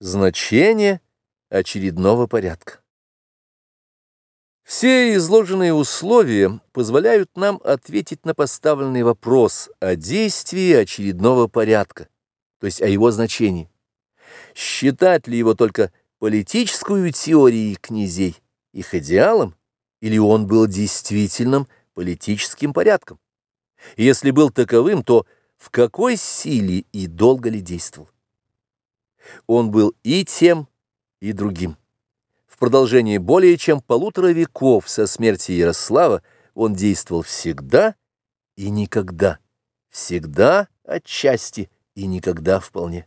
Значение очередного порядка. Все изложенные условия позволяют нам ответить на поставленный вопрос о действии очередного порядка, то есть о его значении. Считать ли его только политическую теорией князей, их идеалом, или он был действительным политическим порядком? если был таковым, то в какой силе и долго ли действовал? Он был и тем, и другим. В продолжении более чем полутора веков со смерти Ярослава он действовал всегда и никогда, всегда отчасти и никогда вполне.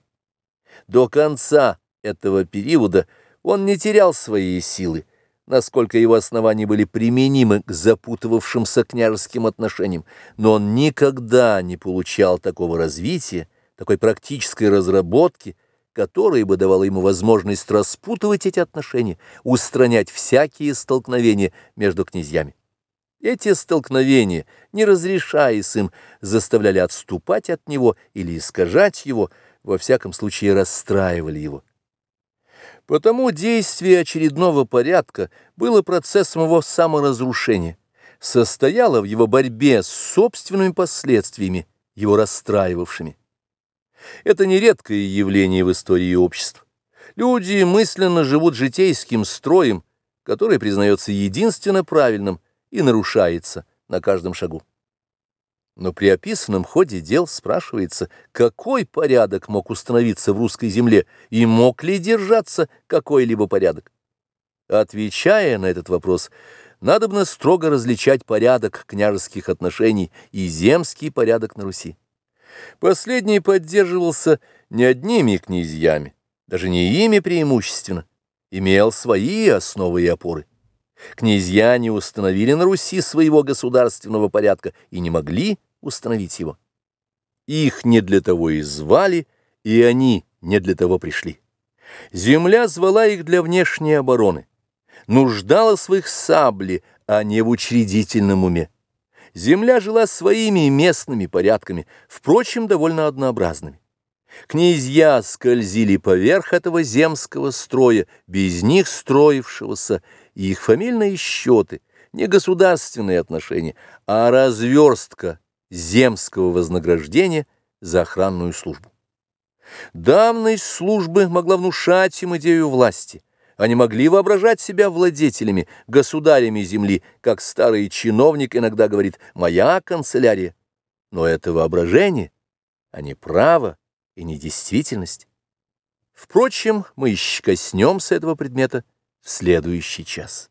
До конца этого периода он не терял своей силы, насколько его основания были применимы к запутывавшимся княжеским отношениям, но он никогда не получал такого развития, такой практической разработки, которое бы давало ему возможность распутывать эти отношения, устранять всякие столкновения между князьями. Эти столкновения, не разрешаясь им, заставляли отступать от него или искажать его, во всяком случае расстраивали его. Потому действие очередного порядка было процессом его саморазрушения, состояло в его борьбе с собственными последствиями, его расстраивавшими. Это нередкое явление в истории общества. Люди мысленно живут житейским строем, который признается единственно правильным и нарушается на каждом шагу. Но при описанном ходе дел спрашивается, какой порядок мог установиться в русской земле и мог ли держаться какой-либо порядок. Отвечая на этот вопрос, надобно строго различать порядок княжеских отношений и земский порядок на Руси. Последний поддерживался не одними князьями, даже не ими преимущественно, имел свои основы и опоры. Князья не установили на Руси своего государственного порядка и не могли установить его. Их не для того и звали, и они не для того пришли. Земля звала их для внешней обороны, нуждала своих сабли, а не в учредительном уме. Земля жила своими местными порядками, впрочем, довольно однообразными. Князья скользили поверх этого земского строя, без них строившегося, и их фамильные счеты, не государственные отношения, а разверстка земского вознаграждения за охранную службу. Давность службы могла внушать им идею власти – они могли воображать себя владетелями, государями земли, как старый чиновник иногда говорит «моя канцелярия». Но это воображение, а не право и не действительность. Впрочем, мы еще коснемся этого предмета в следующий час.